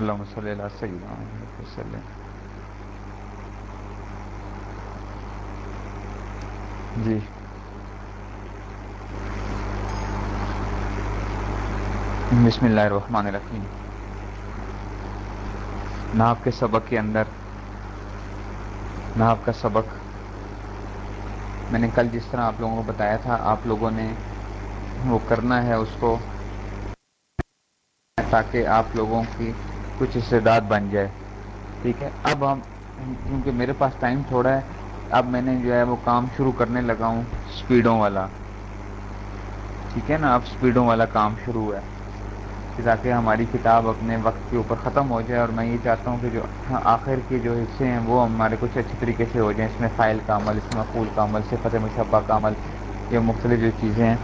اللہ صلی اللہ علیہ وسلم. جی. بسم اللہ الرحمن الرحیم. ناپ کے سبق کے اندر ناپ کا سبق. میں نے کل جس طرح آپ لوگوں کو بتایا تھا، آپ لوگوں نے وہ کرنا ہے اس کو، تاکہ آپ لوگوں کی کچھ استعداد بن جائے۔ ٹھیک ہے؟ اب ہم، کیونکہ میرے پاس ٹائم تھوڑا ہے، اب میں نے جو ہے وہ کام شروع کرنے لگا ہوں سپیڈوں والا۔ ٹھیک ہے نا؟ اب سپیڈوں والا کام شروع ہے۔ تاکہ ہماری کتاب اپنے وقت کے اوپر ختم ہو جائے، اور میں یہ چاہتا ہوں کہ جو آخر کے جو حصے ہیں، وہ ہمارے کچھ اچھی طریقے سے ہو جائیں۔ اس میں فائل کا عمل، اس میں پھول کا عمل، صفت مشبہ کا عمل، یہ مختلف جو چیزیں ہیں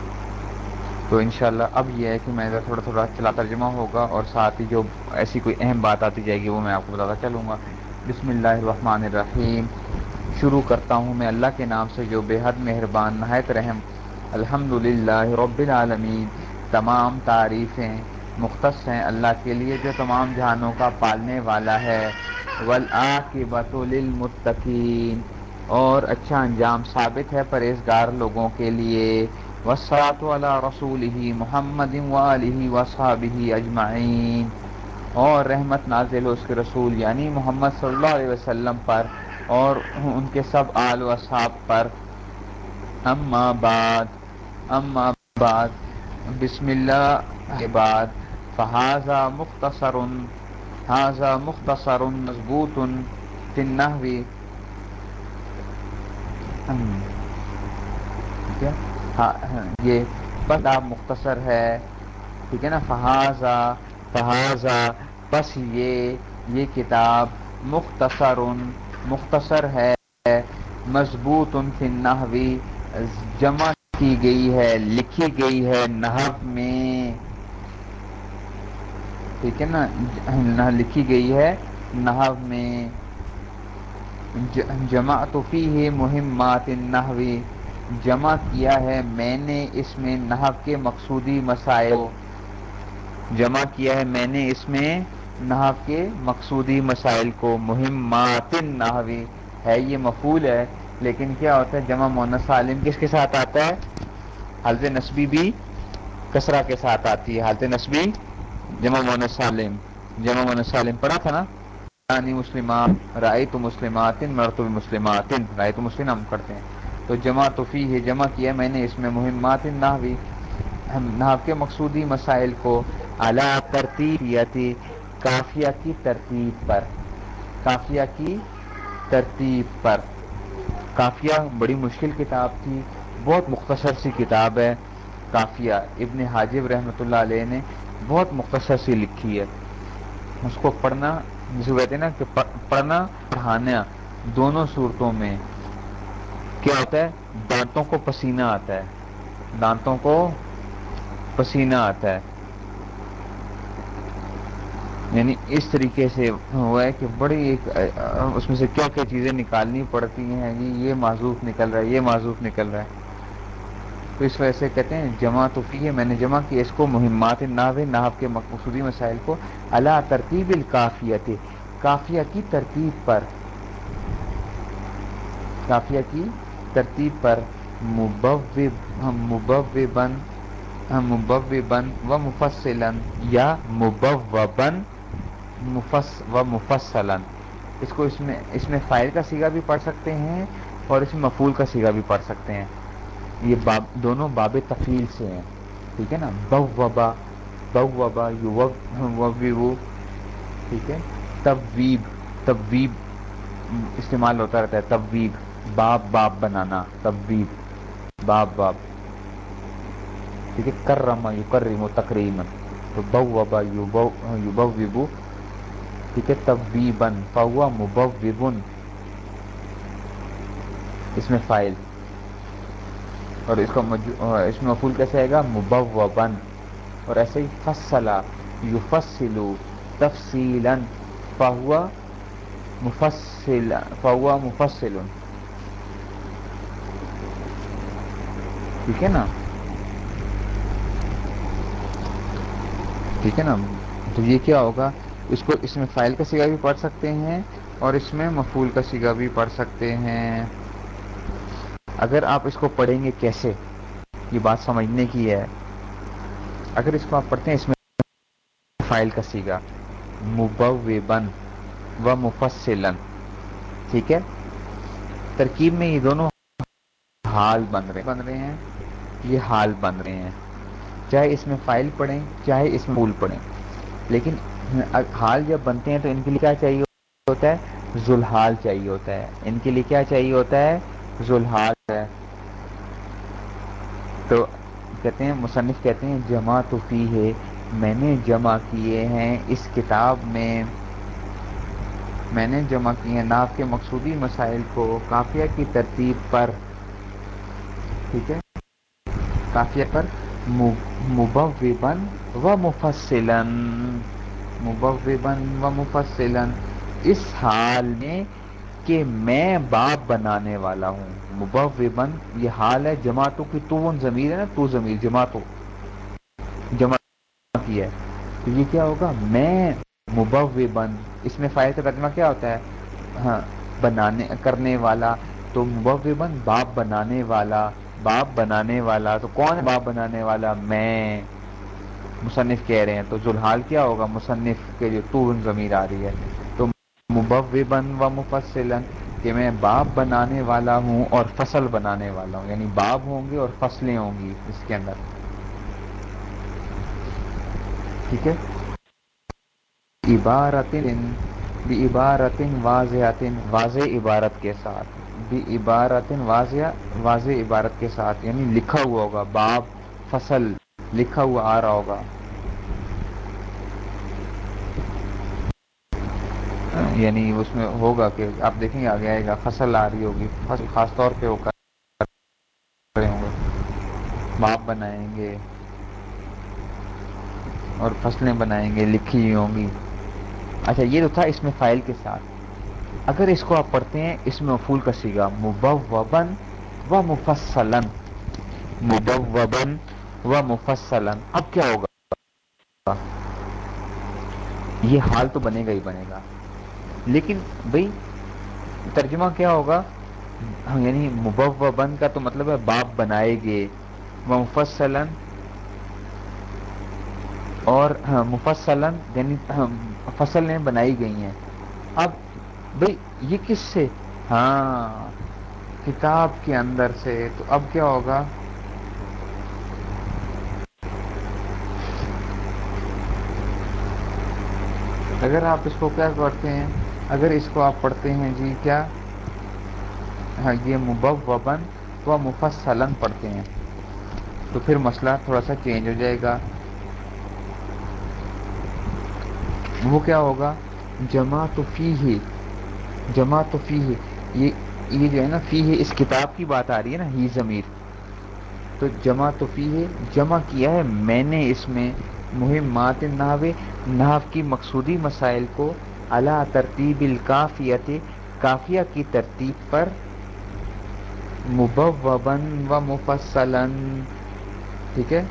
تو انشاءاللہ اب یہ ہے کہ میں تھوڑا تھوڑا چلا ترجمہ ہوگا اور ساتھ ہی جو ایسی کوئی اہم بات آتی جائے گی وہ میں آپ کو بتاتا چلوں گا۔ بسم اللہ الرحمن الرحیم شروع کرتا ہوں میں اللہ کے نام سے جو بے حد مہربان، نہایت رحم الحمد رب العالمین۔ تمام تعریفیں مختص ہیں اللہ کے لیے جو تمام جہانوں کا پالنے والا ہے۔ ولاقبۃ للمتقین۔ اور اچھا انجام ثابت ہے پرہیزگار لوگوں کے لیے۔ وسعت والا رسول ہی محمد علیہ وصحب اجمعین اور رحمت نازل اس کے رسول یعنی محمد صلی اللہ علیہ وسلم پر اور ان کے سب آل و صحاب پر. اما بعد اما بعد، بسم اللہ کے بعد، فہذا مختصر حاضہ مختصر مضبوط تنہوی یہ بس آپ مختصر ہے۔ ٹھیک ہے نا؟ فہذا فہذا بس یہ یہ کتاب مختصر مختصر ہے۔ مضبوط ان فی نحوی جمع کی گئی ہے، لکھی گئی ہے نحو میں۔ ٹھیک ہے نا؟ لکھی گئی ہے نحو میں۔ جمع تو فی ہے مہمات نحوی جمع کیا ہے، میں نے اس میں نحو کے مقصودی مسائل جمع کیا ہے، میں نے اس میں نحو کے مقصودی مسائل کو۔ مہمات نحوی ہے یہ مفول ہے، لیکن کیا ہوتا ہے، جمع مونس عالم کس کے ساتھ آتا ہے؟ حالت نصبی بھی کسرا کے ساتھ آتی ہے۔ حالت نصبی جمع مونس عالم۔ جمع مونس عالم پڑھا تھا نا؟ مسلمات رائے تو مسلمات، مرتب مسلمات۔ رائے تو مسلم ہم کرتے ہیں۔ تو جمع تو فی ہے، جمع کیا میں نے اس میں مہمات نحوی نحو کے مقصودی مسائل کو اعلیٰ ترتیب کافیہ کی ترتیب پر، کافیہ کی ترتیب پر۔ کافیہ بڑی مشکل کتاب تھی، بہت مختصر سی کتاب ہے۔ کافیہ ابن حاجب رحمۃ اللہ علیہ نے بہت مختصر سی لکھی ہے۔ اس کو پڑھنا، جسے کہتے ہیں نا کہ پڑھنا، پڑھانا، دونوں صورتوں میں کیا ہوتا ہے؟ دانتوں کو پسینہ آتا ہے۔ دانتوں کو پسینہ آتا ہے۔ یعنی اس طریقے سے ہوا ہے کہ بڑی ایک، اس میں سے کیا کیا چیزیں نکالنی پڑتی ہیں جی یہ معذوف نکل رہا ہے، یہ معذوف نکل رہا ہے۔ تو اس وجہ سے کہتے ہیں، جمع تو فی ہے، میں نے جمع کیا اس کو مہمات ناو ناو کے مقصودی مسائل کو۔ اللہ ترتیب الکافیت کافیہ کی ترتیب پر۔ کافیہ کی ترتیب پر مبب مبن و مفصلاً یا مبوبن مفس و مفصلاً۔ اس کو اس میں اس میں فائل کا سیگا بھی پڑھ سکتے ہیں اور اس میں مفول کا سیگا بھی پڑھ سکتے ہیں۔ یہ باب دونوں باب تفیل سے ہیں۔ ٹھیک ہے نا؟ بو وبا وبا یو ٹھیک ہے؟ تبویب تبویب استعمال ہوتا رہتا ہے، تبویب۔ باب باب بنانا، تبویب باب باب ٹھیک ہے کرما یو کریم تقریم تو یو ٹھیک ہے تبویبن فوا مبوبن اس میں فائل۔ اور اس کا اس میں مفول کیسے آئے گا؟ مبوبن اور ایسے ہی فصلا یو فصلو تفصیلا فہوا مفصل فہوا مفصل۔ ٹھیک ہے نا ٹھیک ہے نا تو یہ کیا ہوگا اس کو اس میں فائل کا سیگا بھی پڑھ سکتے ہیں اور اس میں مفول کا سیگا بھی پڑھ سکتے ہیں اگر آپ اس کو پڑھیں گے کیسے یہ بات سمجھنے کی ہے اگر اس کو آپ پڑھتے ہیں اس میں فائل کا سیگا مبوبن و مفصلن ٹھیک ہے ترکیب میں یہ دونوں حال بن رہے بن رہے ہیں یہ حال بن رہے ہیں۔ چاہے اس میں فائل پڑھیں، چاہے اس میں پھول پڑھیں۔ لیکن حال جب بنتے ہیں تو ان کے لیے کیا چاہیے ہوتا ہے؟ ذوالحال چاہیے ہوتا ہے۔ ان کے لیے کیا چاہیے ہوتا ہے؟ ذوالحال ہے۔ تو کہتے ہیں، مصنف کہتے ہیں، جمع تو فی ہے۔ میں نے جمع کیے ہیں اس کتاب میں۔ میں نے جمع کیے ہیں۔ ناف کے مقصودی مسائل کو کافیہ کی ترتیب پر۔ ٹھیک ہے؟ کافیہ پر مبوبن و مفصلن مبوبن و مفصلن اس حال میں کہ میں باپ بنانے والا ہوں۔ مبوبن یہ حال ہے، جماعتوں کی تو ضمیر ہے نا، تو ضمیر، جماعتوں۔ جمع کی ہے۔ تو یہ کیا ہوگا؟ میں مبوبن اس میں فائل کا ترجمہ کیا ہوتا ہے؟ ہاں بنانے، کرنے والا۔ تو مبوبن باپ بنانے والا۔ باپ بنانے والا، تو کون باپ بنانے والا؟ میں۔ مصنف کہہ رہے ہیں، تو ذوالحال کیا ہوگا؟ مصنف کے جو تو ضمیر آ رہی ہے۔ تو مبوبن و مفصلن کہ میں باپ بنانے والا ہوں اور فصل بنانے والا ہوں یعنی باب ہوں گے اور فصلیں ہوں گی اس کے اندر۔ ٹھیک ہے؟ عبارت عبارت واضح واضح عبارت کے ساتھ۔ بھی عبارت واضح واضح عبارت کے ساتھ یعنی لکھا ہوا ہوگا، باب، فصل، لکھا ہوا آ رہا ہوگا۔ یعنی اس میں ہوگا کہ آپ دیکھیں گے، آگے آئے گا، فصل آ رہی ہوگی، فصل خاص طور پہ ہو کر ہوں گے۔ باپ بنائیں گے اور فصلیں بنائیں گے، لکھی ہوں گی۔ اچھا یہ تو تھا اس میں فائل کے ساتھ۔ اگر اس کو آپ پڑھتے ہیں، اس میں مفول کا سیگا مبوبن و مفصلن مبوبن و مفصلن اب کیا ہوگا؟ یہ حال تو بنے گا ہی بنے گا۔ لیکن بھائی، ترجمہ کیا ہوگا؟ یعنی مبوبن کا تو مطلب ہے باپ بنائے گے مفصلن اور مفصلن یعنی فصلیں بنائی گئی ہیں۔ اب بھائی یہ کس سے؟ ہاں کتاب کے اندر سے۔ تو اب کیا ہوگا؟ اگر آپ اس کو کیا پڑھتے ہیں؟ اگر اس کو آپ پڑھتے ہیں جی کیا؟ ہاں یہ مبوبن و مفصلن پڑھتے ہیں۔ تو پھر مسئلہ تھوڑا سا چینج ہو جائے گا۔ وہ کیا ہوگا؟ جمع تو فی ہی جمع تو فی ہی یہ یہ جو ہے نا، فی ہے، اس کتاب کی بات آ رہی ہے نا، ہی ضمیر۔ تو جمع تو فی ہے۔ جمع کیا ہے؟ میں نے اس میں مہمات نحو نحو کی مقصودی مسائل کو اللہ ترتیب الکافیت، کافیہ کی ترتیب پر مبوبن و مفصلن ٹھیک ہے؟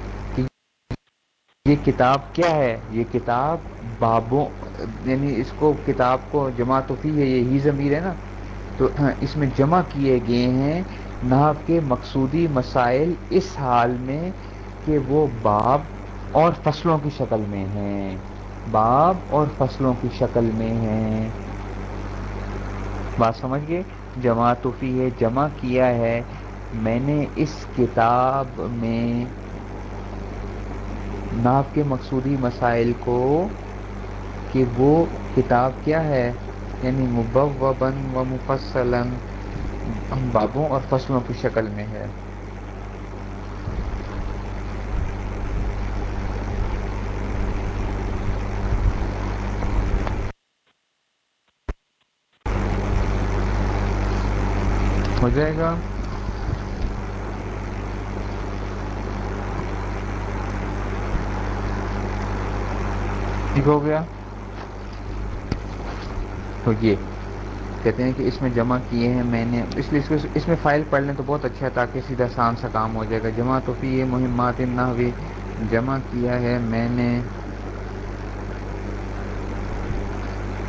یہ کتاب کیا ہے؟ یہ کتاب بابوں یعنی اس کو، کتاب کو جمع تو فی ہے یہ ہی ضمیر ہے نا؟ تو اس میں جمع کیے گئے ہیں نحو کے مقصودی مسائل اس حال میں کہ وہ باب اور فصلوں کی شکل میں ہیں۔ باب اور فصلوں کی شکل میں ہیں۔ بات سمجھ گئے؟ جمع تو فی ہے، جمع کیا ہے۔ میں نے اس کتاب میں ناف کے مقصودی مسائل کو کہ وہ کتاب کیا ہے یعنی مبوبن و مفصلاً بابوں اور فصلوں کی شکل میں ہے۔ ہو جائے گا۔ ٹھیک ہو گیا؟ تو یہ کہتے ہیں کہ اس میں جمع کیے ہیں میں نے اس لیے اس کو اس میں فائل پڑھ لیں تو بہت اچھا ہے تاکہ سیدھا آسان سا کام ہو جائے گا۔ جمع تو فی یہ مہمات نہ ہوئی جمع کیا ہے میں نے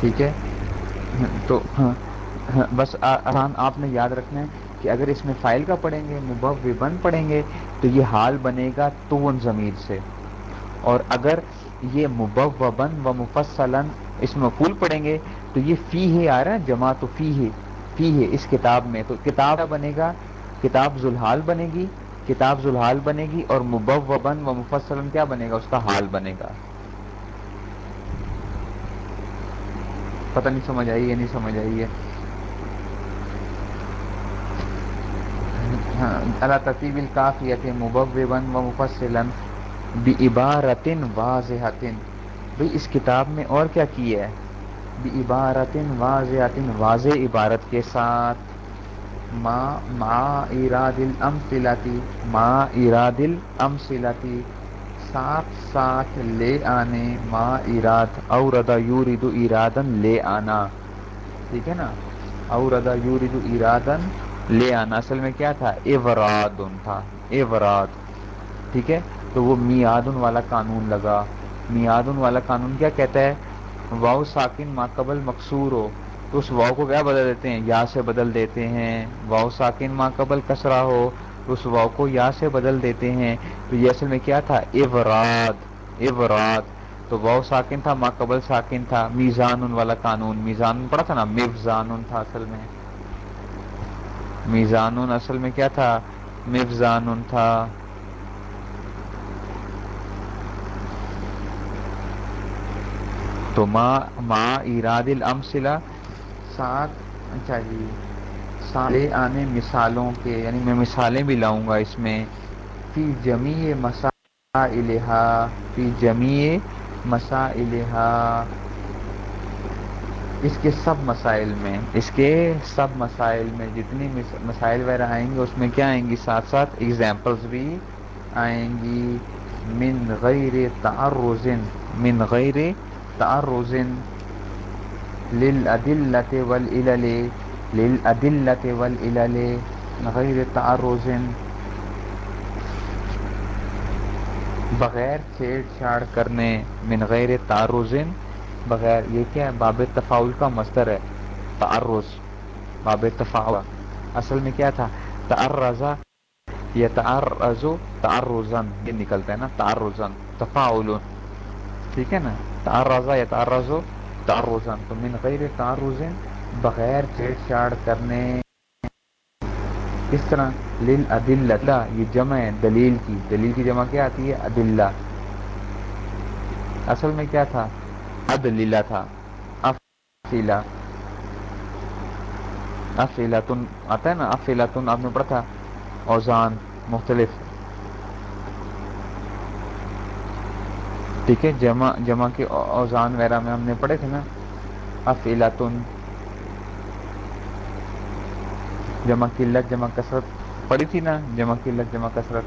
ٹھیک ہے؟ تو ہاں، ہاں، بس آسان آپ نے یاد رکھنا ہے کہ اگر اس میں فائل کا پڑھیں گے مبو بند پڑھیں گے، تو یہ حال بنے گا تو ضمیر سے۔ اور اگر یہ مبب و بن و اس میں پھول پڑیں گے تو یہ فی ہے آ رہا جمع تو فی ہے فی ہے اس کتاب میں تو کتاب بنے گا کتاب ذوالحال بنے گی کتاب ذوالحال بنے گی اور مبب و بن و کیا بنے گا؟ اس کا حال بنے گا۔ پتہ نہیں سمجھ آئی ہے نہیں سمجھ آئی ہے؟ ہاں، اللہ تطیب الکافیت مبب و مفصلاً۔ بعبارتن واضح بھئی اس کتاب میں اور کیا کی ہے؟ بعبارتن واضح واضح عبارت کے ساتھ۔ ما ما اراد الامثلتی ما اراد الامثلتی ساتھ ساتھ لے آنے، ما اراد اوردا یورد ارادن لے آنا۔ ٹھیک ہے نا؟ اوردا یورد ارادن لے آنا۔ اصل میں کیا تھا؟ ایوراد تھا۔ ایوراد ٹھیک ہے؟ تو وہ میادن والا قانون لگا۔ میادن والا قانون کیا کہتا ہے؟ واؤ ساکن ماقبل مقصور ہو۔ تو اس واؤ کو کیا بدل دیتے ہیں؟ یا سے بدل دیتے ہیں۔ واؤ ساکن ماقبل کسرا ہو۔ تو اس واؤ کو یا سے بدل دیتے ہیں۔ تو یہ اصل میں کیا تھا؟ ایوراد ایوراد تو واؤ ساکن تھا ماقبل ساکن تھا۔ میزان والا قانون۔ میزان پڑا تھا نا؟ مفزان تھا اصل میں۔ میزان اصل میں کیا تھا؟ مفزان تھا۔ تو ما ما اراد الامثلہ ساتھ اچھا جی سالے آنے مثالوں کے یعنی میں مثالیں بھی لاؤں گا اس میں، فی جمی مسا فی جمی مسا اس کے سب مسائل میں، اس کے سب مسائل میں جتنی مسائل وغیرہ آئیں گے، اس میں کیا آئیں گی؟ ساتھ ساتھ ایگزامپلس بھی آئیں گی، من غیر تعرض، من غیر تعرض للأدلة والإلل للأدلة والإلل غیر تعرض بغیر چھیڑ چھاڑ کرنے من غیر تعرض بغیر یہ کیا ہے، باب تفاول کا مصدر ہے، تعرض، باب تفاول اصل میں کیا تھا؟ تعرضا یہ تعرض تعرضن، یہ نکلتا ہے نا، تعرضن تفاول ٹھیک ہے نا؟ تعرضا یا تعرض تعرضن. تو من غیر تعرض بغیر چھیڑ چھاڑ کرنے. کس طرح لل ادلہ یہ جمع ہے دلیل کی. دلیل کی جمع کیا آتی ہے؟ عدلہ اصل میں کیا تھا؟ عدلہ تھا. افیلا افیلاتن آتا ہے نا؟ افیلاتن آپ نے پڑھا تھا. اوزان، مختلف. ٹھیک ہے، جمع جمع کے اوزان وغیرہ میں ہم نے پڑھے تھے نا۔ افیلاتن جمع قلت جمع کثرت۔ پڑی تھی نا، جمع قلت جمع کثرت۔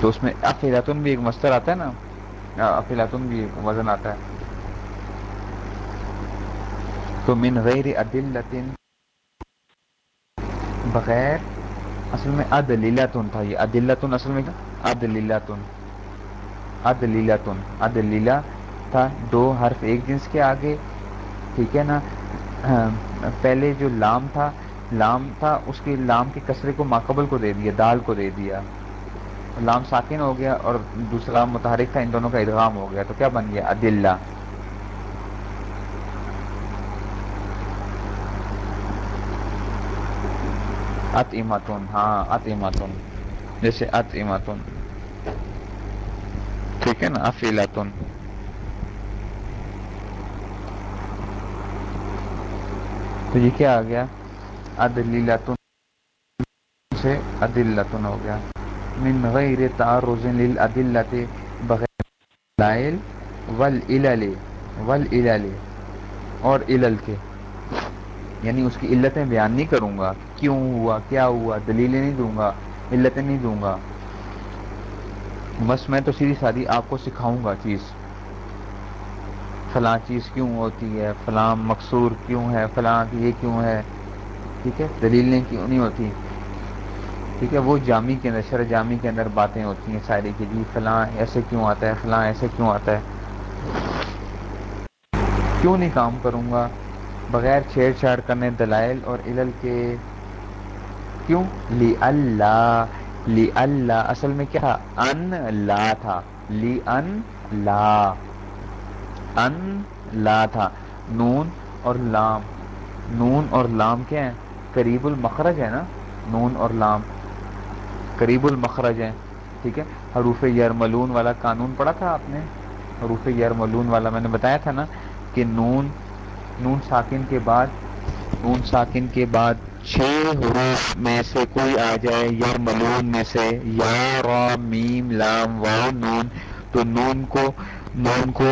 تو اس میں افیلاتن بھی ایک مستر آتا ہے نا۔ افیلاتن بھی ایک وزن آتا ہے۔ تو من غیر عدلتن بغیر اصل میں ادلیلتن تھا یہ. عدلتن اصل میں عدلیلتن. عدلیلتن. عدلیلہ تھا دو حرف ایک جنس کے آگے. ٹھیک ہے نا؟ پہلے جو لام تھا لام تھا، اس کے لام کے کسرے کو ماقبل کو دے دیا، دال کو دے دیا. لام ساکن ہو گیا اور دوسرا متحرک تھا، ان دونوں کا ادغام ہو گیا. تو کیا بن گیا؟ عدلہ. ات ہاں ات جیسے ات ٹھیک ہے نا افیلاتن تو یہ کیا آ گیا؟ عدلیلتن سے عدلتن ہو گیا۔ من غیر تعرض للعدلت بغیر دلائل والعلل والعلل اور علل کے۔ یعنی اس کی علتیں بیان نہیں کروں گا۔ کیوں ہوا؟ کیا ہوا؟ دلیلیں نہیں دوں گا، علتیں نہیں دوں گا۔ بس میں تو سیدھی سادھی آپ کو سکھاؤں گا چیز۔ فلاں چیز کیوں ہوتی ہے؟ فلاں مقصور کیوں ہے؟ فلاں یہ کیوں ہے؟ ٹھیک ہے؟ دلیلیں کیوں نہیں ہوتی؟ ٹھیک ہے؟ وہ جامی کے اندر شر جامی کے اندر باتیں ہوتی ہیں ساری کی جی فلاں ایسے کیوں آتا ہے؟ فلاں ایسے کیوں آتا ہے؟ کیوں نہیں کام کروں گا؟ بغیر چھیڑ چھاڑ کرنے دلائل اور علل کے کیوں؟ لی اللہ لی اللہ اصل میں کیا تھا؟ ان لا تھا۔ لی ان لا ان لا تھا۔ نون اور لام۔ نون اور لام کیا ہے قریب المخرج ہے نا؟ نون اور لام۔ قریب المخرج ہے ٹھیک ہے؟ حروف یرملون والا قانون پڑھا تھا آپ نے؟ حروف یرملون والا میں نے بتایا تھا نا کہ نون نون ساکن کے بعد، نون ساکن کے بعد چھ حروف میں سے کوئی آ جائے یرملون میں سے یا را، میم، لام واؤ نون، تو نون کو نون کو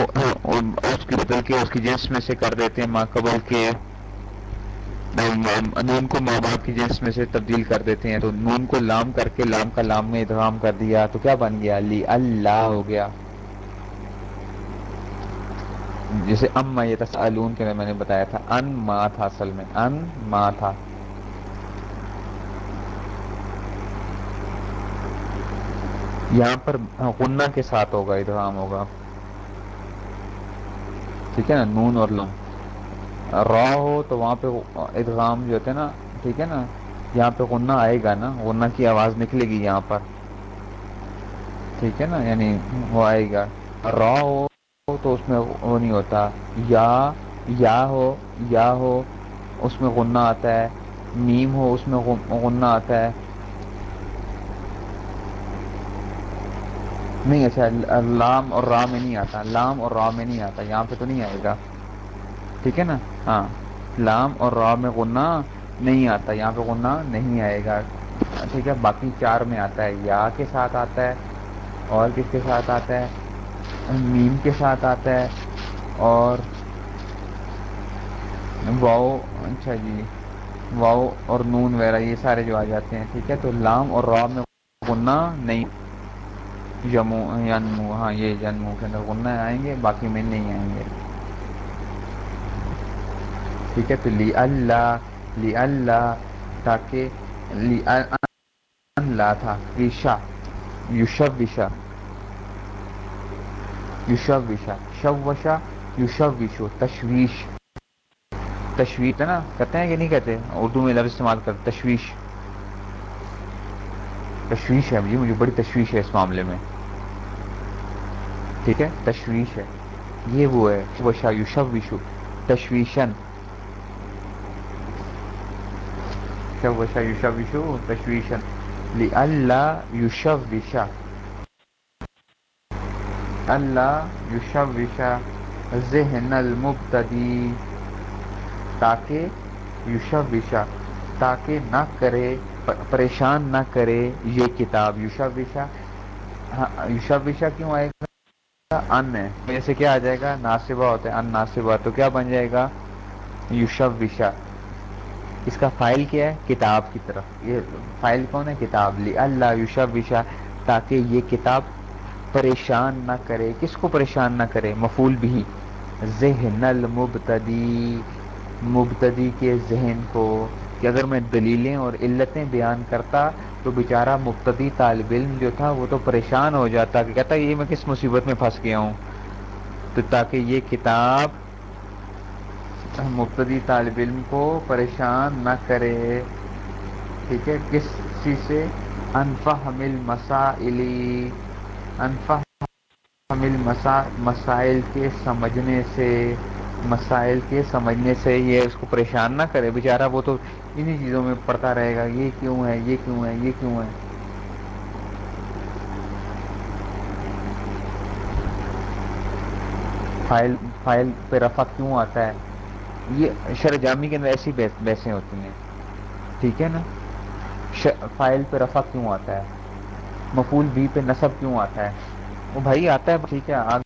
اس کی بدل کے اس کی جنس میں سے کر دیتے ہیں ماقبل کے، نون کو ماں باپ کی جنس میں سے تبدیل کر دیتے ہیں، تو نون کو لام کر کے لام کا لام میں ادغام کر دیا، تو کیا بن گیا؟ لی اللہ ہو گیا۔ جیسے ام یہ تسالون کے میں نے بتایا تھا، ان ما تھا اصل میں۔ ان ما تھا۔ یہاں پر غنہ کے ساتھ ہوگا، ادغام ہوگا۔ ٹھیک ہے نا؟ نون اور لم۔ را ہو تو وہاں پہ ادغام جو ہوتے نا، ٹھیک ہے نا؟ یہاں پہ غنہ آئے گا نا، غنہ کی آواز نکلے گی یہاں پر۔ ٹھیک ہے نا؟ یعنی وہ آئے گا۔ را ہو تو اس میں وہ نہیں ہوتا۔ یا یا ہو یا ہو، اس میں غنہ آتا ہے۔ میم ہو، اس میں غنہ آتا ہے۔ نہیں اچھا لام اور را میں نہیں آتا۔ لام اور را میں نہیں آتا۔ یہاں پہ تو نہیں آئے گا۔ ٹھیک ہے نا؟ ہاں۔ لام اور را میں غنہ نہیں آتا۔ یہاں پہ غنہ نہیں آئے گا۔ ٹھیک ہے؟ باقی چار میں آتا ہے۔ یا کے ساتھ آتا ہے اور کس کے ساتھ آتا ہے؟ میم کے ساتھ آتا ہے اور واؤ اچھا جی واؤ اور نون وغیرہ، یہ سارے جو آ جاتے ہیں، ٹھیک ہے؟ تو لام اور را میں غنہ نہیں، یمو، ینمو ہاں یہ جنمو کے اندر غنہ آئیں گے، باقی میں نہیں آئیں گے۔ ٹھیک ہے؟ تو لی اللہ لی اللہ، تاکہ لی لا تھا وشا یوشب وشا یوشب وشا شب وشا تشویش. تشویش ہے نا؟ کہتے ہیں کہ نہیں کہتے؟ اردو میں لفظ استعمال کر، تشویش. تشویش ہے جی مجھے بڑی تشویش ہے اس معاملے میں. ٹھیک ہے؟ تشویش ہے. یہ وہ ہے وشا یوشب وشو تشویشن. وشا یوشب وشو تشویشن. اللہ یوشب وشا اللہ یوشب وشا ذہن المبتدی تاکہ یوشب وشا تاکہ نہ کرے، پریشان نہ کرے یہ کتاب. یوشب وشا ہاں وشا کیوں آئے گا؟ ان ہے. جیسے کیا آ جائے گا؟ ناصبہ ہوتا ہے. ان ناصبہ. تو کیا بن جائے گا؟ یوشب وشا اس کا فائل کیا ہے؟ کتاب کی طرف. یہ فائل کون ہے؟ کتاب. لی اللہ یوشب وشا تاکہ یہ کتاب پریشان نہ کرے۔ کس کو پریشان نہ کرے؟ مفول بھی۔ ذہن المبتدی۔ مبتدی کے ذہن کو کہ اگر میں دلیلیں اور علتیں بیان کرتا تو بیچارہ مبتدی طالب علم جو تھا وہ تو پریشان ہو جاتا کہ کہتا یہ میں کس مصیبت میں پھنس گیا ہوں؟ تو تاکہ یہ کتاب مبتدی طالب علم کو پریشان نہ کرے۔ ٹھیک ہے؟ کس چیز سے؟ انفا حمل مسائلی انفا مسائل کے سمجھنے سے، مسائل کے سمجھنے سے یہ اس کو پریشان نہ کرے۔ بیچارہ وہ تو انہی چیزوں میں پڑھتا رہے گا۔ یہ کیوں ہے؟ یہ کیوں ہے؟ یہ کیوں ہے؟ فائل فائل پہ رفع کیوں آتا ہے؟ یہ شر جامی کے اندر ایسی بحثیں ہوتی ہیں۔ ٹھیک ہے نا؟ فائل پہ رفع کیوں آتا ہے؟ مفول بھی پہ نصب کیوں آتا ہے؟ وہ بھائی آتا ہے، ٹھیک ہے آگے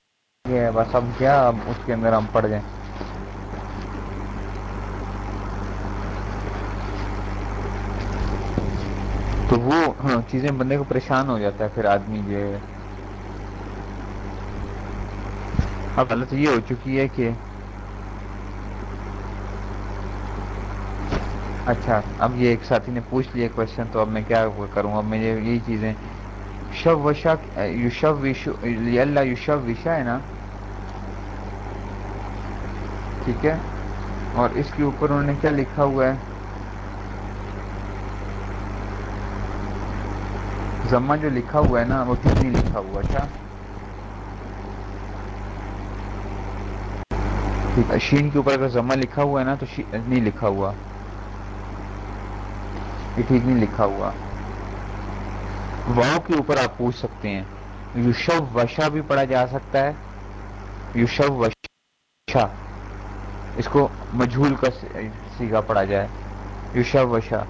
ہے، بس اب کیا اب اس کے اندر ہم پڑھ جائیں۔ تو وہ ہاں چیزیں بندے کو پریشان ہو جاتا ہے، پھر آدمی جو ہے۔ اب حالت یہ ہو چکی ہے کہ اچھا اب یہ ایک ساتھی نے پوچھ لیا کوشچن تو اب میں کیا کروں؟ اب میں یہی چیزیں شب وشا یوشب وشو اللہ ہے نا؟ ٹھیک ہے؟ اور اس کے اوپر انہوں نے کیا لکھا ہوا ہے؟ زما جو لکھا ہوا ہے نا، وہ ٹھیک نہیں لکھا ہوا اچھا شین کے اوپر اگر زما لکھا ہوا ہے نا، تو نہیں لکھا ہوا۔ یہ ٹھیک نہیں لکھا ہوا۔ واؤ کے اوپر آپ پوچھ سکتے ہیں۔ یوشو وشا بھی پڑھا جا سکتا ہے۔ یوشو وشا۔ اس کو مجھول کا سیگا پڑھا جائے۔ یوشا وشا۔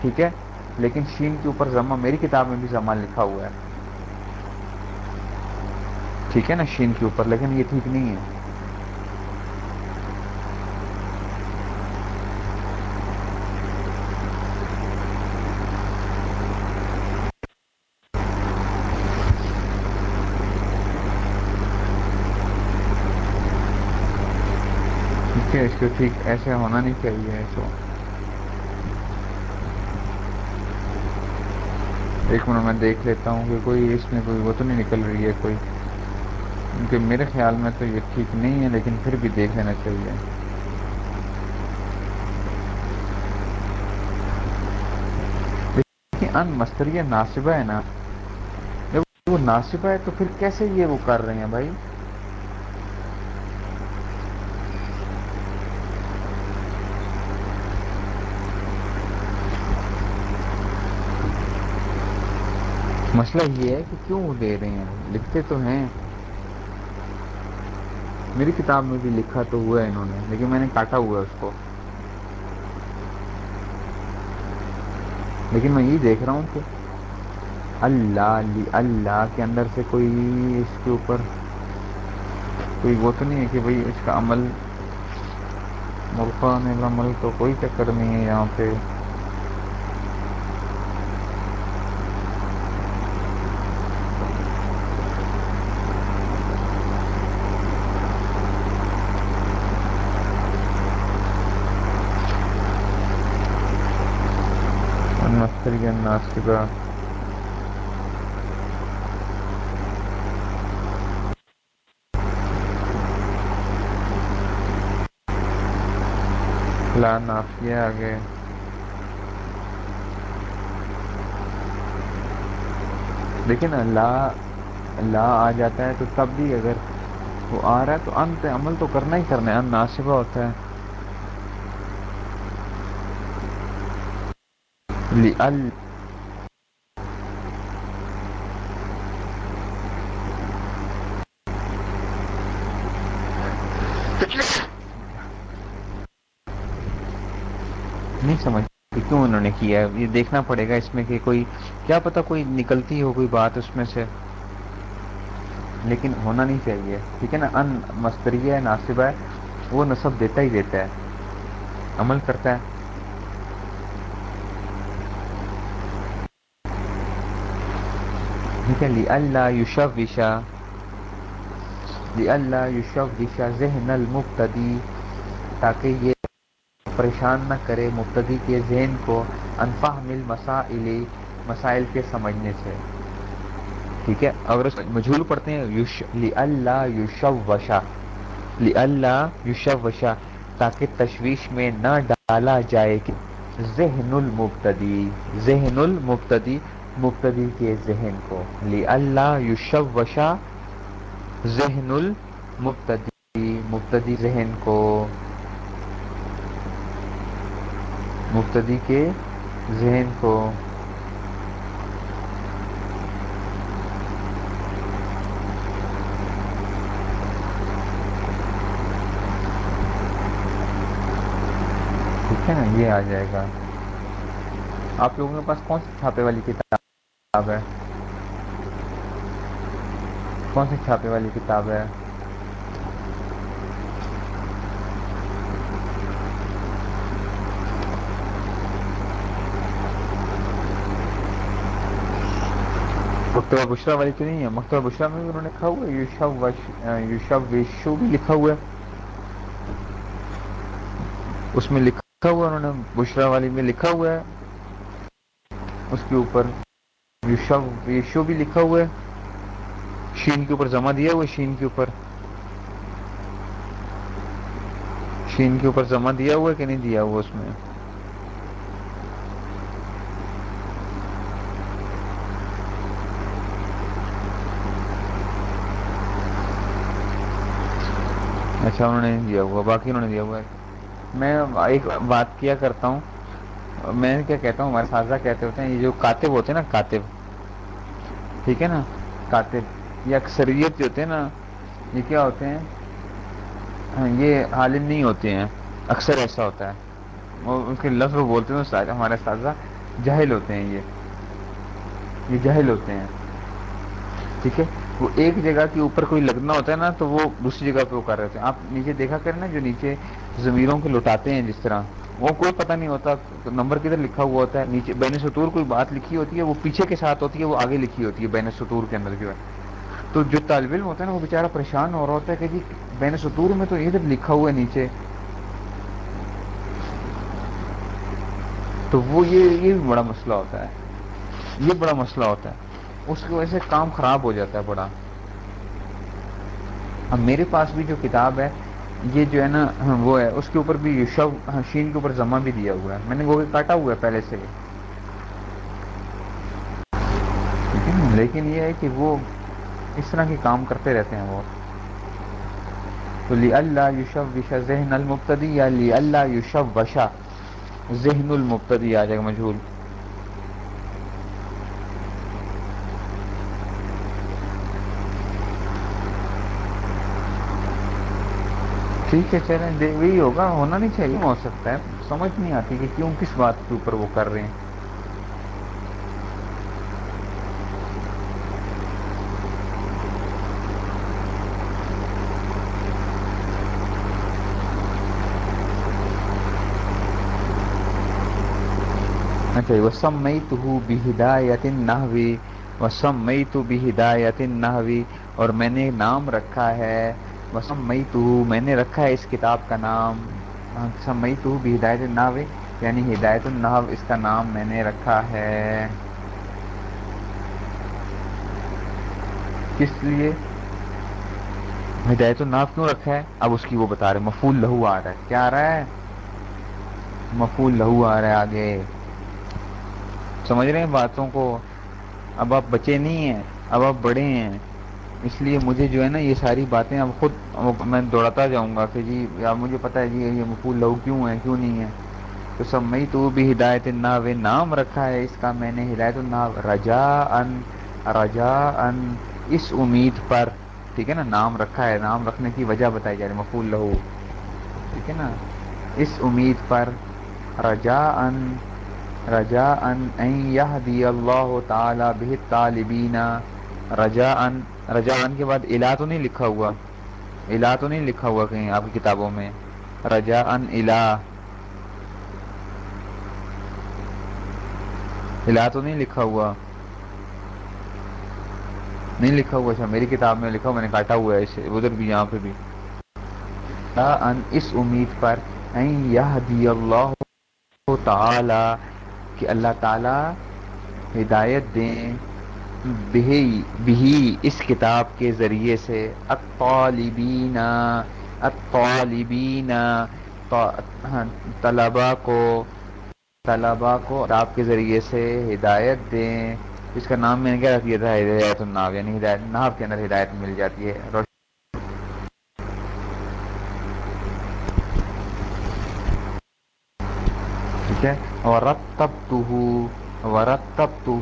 ٹھیک ہے؟ لیکن شین کے اوپر زما میری کتاب میں بھی زما لکھا ہوا ہے۔ ٹھیک ہے نا؟ شین کے اوپر، لیکن یہ ٹھیک نہیں ہے۔ ٹھیک ٹھیک ایسے ہونا نہیں چاہیے، ایسا ایک منٹ میں دیکھ لیتا ہوں کہ کوئی اس میں کوئی وہ تو نہیں نکل رہی ہے کوئی۔ کیونکہ میرے خیال میں تو یہ ٹھیک نہیں ہے، لیکن پھر بھی دیکھ لینا چاہیے۔ ان مستریہ ناصبہ ہے نا۔ جب وہ ناصبہ ہے تو پھر کیسے یہ وہ کر رہے ہیں بھائی؟ مسئلہ یہ ہے کہ کیوں وہ دے رہے ہیں؟ لکھتے تو ہیں۔ میری کتاب میں بھی لکھا تو ہوا ہے انہوں نے، لیکن میں نے کاٹا ہوا ہے اس کو۔ لیکن میں یہ دیکھ رہا ہوں کہ اللہ اللہ کے اندر سے کوئی اس کے اوپر کوئی وہ تو نہیں ہے کہ بھائی اس کا عمل مرفان عمل تو کوئی چکر نہیں ہے یہاں پہ۔ ناصبہ لا نافیہ آگے لیکن لا لا آ جاتا ہے تو تب بھی اگر وہ آ رہا ہے تو ان پہ عمل تو کرنا ہی کرنا ہے ان ناصبہ ہوتا ہے نہیں سمجھ کیوں انہوں نے کیا یہ دیکھنا پڑے گا اس میں کہ کوئی کیا پتا کوئی نکلتی ہو کوئی بات اس میں سے؟ لیکن ہونا نہیں چاہیے، ٹھیک ہے نا؟ ان مستری ہے ناصبہ ہے، وہ نصب دیتا ہی دیتا ہے، عمل کرتا ہے۔ ٹھیک ہے لی اللہ یوشف وشا لی اللہ یوشف وشا ذہن المبتدی، تاکہ یہ پریشان نہ کرے، مبتدی کے ذہن کو انفاہمل مسائل مسائل کے سمجھنے سے۔ ٹھیک ہے؟ اگر اس مجھول پڑھتے ہیں اللہ یوشو وشا لی اللہ یوشو وشا تاکہ تشویش میں نہ ڈالا جائے کہ ذہن المبتدی ذہن المبتدی، مبتدی کے ذہن کو۔ لی اللہ یوشو وشا ذہن المبتدی، مبتدی ذہن کو۔ مبتدی کے ذہن کو۔ ٹھیک ہے نا، یہ آ جائے گا۔ آپ لوگوں کے پاس کون سی چھاپے والی کتاب ہے؟ کون سی چھاپے والی کتاب ہے؟ مکتبہ بشرا والی تو نہیں ہے، مکتبہ بشرا میں بھی انہوں نے لکھا ہوا ہے یوشو ویشو بھی لکھا ہوا ہے۔ اس میں لکھا ہوا انہوں نے بشرا والی میں لکھا ہوا ہے۔ اس کے اوپر یشو بھی لکھا ہوا ہے۔ شین کے اوپر جمع دیا ہوا ہے، شین کے اوپر۔ شین کے اوپر جمع دیا ہوا ہے کہ نہیں دیا ہوا اس میں؟ اچھا انہوں نے دیا ہوا باقی انہوں نے دیا ہوا ہے۔ میں ایک بات کیا کرتا ہوں۔ میں کیا کہتا ہوں؟ ہمارے سازا کہتے ہوتے ہیں، یہ جو کاتب ہوتے ہیں نا، کاتب۔ ٹھیک ہے نا؟ کاتب۔ یہ اکثریت جو ہوتے ہیں نا، یہ کیا ہوتے ہیں؟ ہاں، یہ عالم نہیں ہوتے ہیں۔ اکثر ایسا ہوتا ہے۔ وہ ان کے لفظ وہ بولتے ہیں ہمارے سازا جاہل ہوتے ہیں یہ۔ یہ جاہل ہوتے ہیں۔ ٹھیک ہے؟ وہ ایک جگہ کے اوپر کوئی لگنا ہوتا ہے نا، تو وہ دوسری جگہ پہ وہ کر رہے ہوتے ہیں آپ نیچے دیکھا کریں نا، جو نیچے زمیروں کو لٹاتے ہیں جس طرح۔ وہ کوئی پتہ نہیں ہوتا، نمبر کدھر لکھا ہوا ہوتا ہے۔ نیچے بین سطور کوئی بات لکھی ہوتی ہے، وہ پیچھے کے ساتھ ہوتی ہے، وہ آگے لکھی ہوتی ہے بین سطور کے اندر جو ہے تو جو طالب علم ہوتا ہے نا، وہ بےچارا پریشان ہو رہا ہوتا ہے کہ جی بین سطور میں تو ادھر لکھا ہوا ہے نیچے۔ تو وہ یہ یہ بھی بڑا مسئلہ ہوتا ہے۔ یہ بڑا مسئلہ ہوتا ہے۔ اس کی وجہ سے کام خراب ہو جاتا ہے بڑا۔ اب میرے پاس بھی جو کتاب ہے، یہ جو ہے نا، وہ ہے، اس کے اوپر بھی شو، شین کے اوپر جمع بھی دیا ہوا ہے۔ میں نے وہ کاٹا ہوا ہے پہلے سے۔ لیکن یہ ہے کہ وہ اس طرح کے کام کرتے رہتے ہیں وہ۔ تو لی اللہ یوشف وشا ذہن المبتدی یا لی اللہ یوشف وشا ذہن المبتدی آ جائے گا مجھول۔ ٹھیک ہے چلیں وہی ہوگا، ہونا نہیں چاہیے، ہو سکتا ہے۔ سمجھ نہیں آتی کہ کیوں، کس بات کے اوپر وہ کر رہے ہیں۔ اچھا، وسم مئی تو بھی ہدایت نہوی وسم مئی تو بھی ہدایت نہوی اور میں نے نام رکھا ہے وسمئی تو میں نے رکھا ہے اس کتاب کا نام۔ سمئی تو بھی ہدایت النحو یعنی ہدایت النحو اس کا نام میں نے رکھا ہے۔ کس لیے؟ ہدایت النحو کیوں رکھا ہے؟ اب اس کی وہ بتا رہے مفول لہو آ رہا ہے۔ کیا آ رہا ہے؟ مفول لہو آ رہا ہے آگے۔ سمجھ رہے ہیں باتوں کو؟ اب آپ بچے نہیں ہیں، اب آپ بڑے ہیں۔ اس لیے مجھے جو ہے نا یہ ساری باتیں اب خود میں دوڑاتا جاؤں گا کہ جی اب مجھے پتا ہے جی یہ مقول لہو کیوں ہے کیوں نہیں ہے تو سب میں تو بھی ہدایت الناو نام رکھا ہے اس کا، میں نے ہدایت الناو رجا ان رجا ان اس امید پر، ٹھیک ہے نا؟ نام رکھا ہے، نام رکھنے کی وجہ بتائی جا رہی مقول لہو ٹھیک ہے نا؟ اس امید پر رجا ان رجا ان دی اللہ تعالی بہ طالبین رجا ان رجا ان کے بعد الا تو نہیں لکھا ہوا۔ الا تو نہیں لکھا ہوا کہیں آپ کی کتابوں میں۔ رجا ان الا الا تو نہیں لکھا ہوا۔ نہیں لکھا ہوا اچھا میری کتاب میں لکھا میں نے کاٹا ہوا ہے اسے، ادھر بھی، یہاں پہ بھی۔ ان اس امید پر دی اللہ تعالی کہ اللہ تعالی ہدایت دیں۔ بھی اس کتاب کے ذریعے سے الطالبین الطالبین ہاں، طلبا کو طلبا کو کتاب کے ذریعے سے ہدایت دیں۔ اس کا نام میں نے کیا رکھ دیا تھا؟ ہدایت الناو یعنی ہدایت ناو کے اندر ہدایت مل جاتی ہے۔ ٹھیک ہے؟ اور رتب تو رتب تو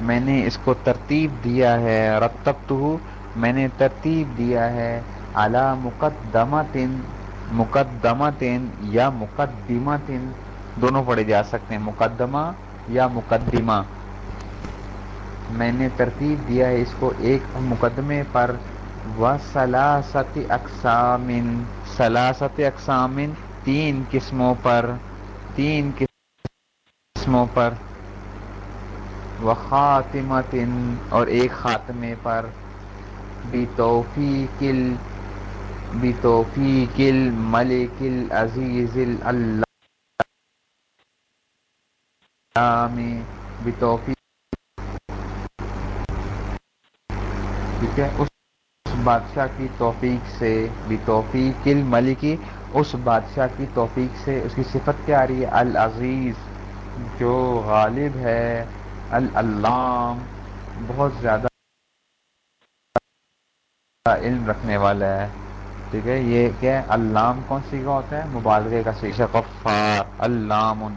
میں نے اس کو ترتیب دیا ہے رتب تو میں نے ترتیب دیا ہے اعلی مقدمہ مقدمہ یا مقدمہ دونوں پڑھے جا سکتے ہیں، مقدمہ یا مقدمہ۔ میں نے ترتیب دیا ہے اس کو ایک مقدمے پر۔ و سلاست اقسام سلاست اقسام تین قسموں پر، تین قسموں پر۔ و خاتمت اور ایک خاتمے پر بھی توفیقل بھی توفیقل ملک العزیز اللہ بتوفی ٹھیک ہے، اس بادشاہ کی توفیق سے بھی توفیق الملکی اس بادشاہ کی توفیق سے اس کی صفت کیا آ رہی ہے؟ العزیز، جو غالب ہے۔ العلام بہت زیادہ علم رکھنے والا ہے۔ ٹھیک ہے، یہ کیا ہے علام کون سی کا ہوتا ہے؟ مبالغے کا شیشہ، غفار علام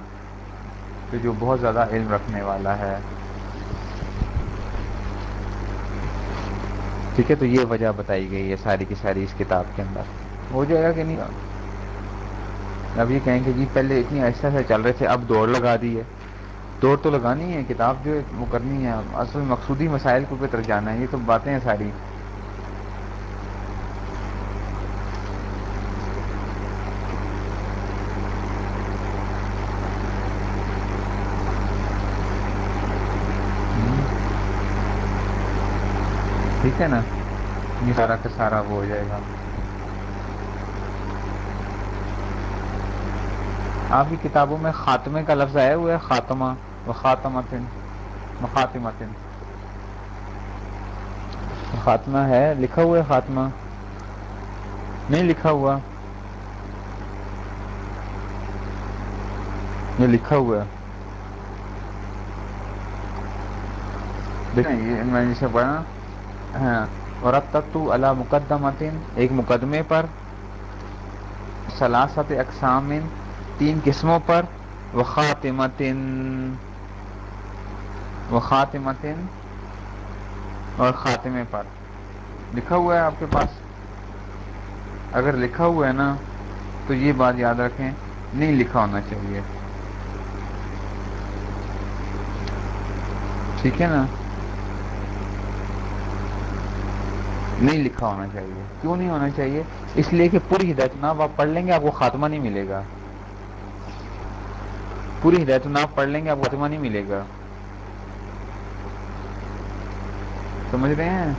تو جو بہت زیادہ علم رکھنے والا ہے۔ ٹھیک ہے، تو یہ وجہ بتائی گئی ہے ساری کی ساری اس کتاب کے اندر۔ ہو جائے گا کہ نہیں؟ اب یہ کہیں کہ جی پہلے اتنی ایسا سے چل رہے تھے، اب دوڑ لگا دی ہے۔ دوڑ تو لگانی ہے کتاب جو ہے، وہ کرنی ہے اصل مقصودی مسائل کو طرف جانا ہے، یہ تو باتیں ہیں ساری۔ ٹھیک ہے نا؟ یہ سارا کا سارا وہ ہو جائے گا۔ آپ کی کتابوں میں خاتمے کا لفظ آیا ہوا ہے، خاتمہ۔ و خاتمہ ہے، لکھا ہوا ہے خاتمہ۔ نہیں لکھا ہوا۔ یہ لکھا ہوا ہے۔ دیکھیں میں جسے پڑھا۔ ہاں۔ اور اب تک تو اللہ مقدمتن ایک مقدمے پر۔ سلاست اقسام۔ تین قسموں پر۔ و خاتمتن و خاتمتن اور خاتمے پر۔ لکھا ہوا ہے آپ کے پاس۔ اگر لکھا ہوا ہے نا، تو یہ بات یاد رکھیں، نہیں لکھا ہونا چاہیے۔ ٹھیک ہے نا؟ نہیں لکھا ہونا چاہیے۔ کیوں نہیں ہونا چاہیے؟ اس لیے کہ پوری ہدایت نام آپ پڑھ لیں گے، آپ کو خاتمہ نہیں ملے گا۔ پوری ہدایت نام پڑھ لیں گے، آپ کو خاتمہ نہیں ملے گا۔ سمجھ رہے ہیں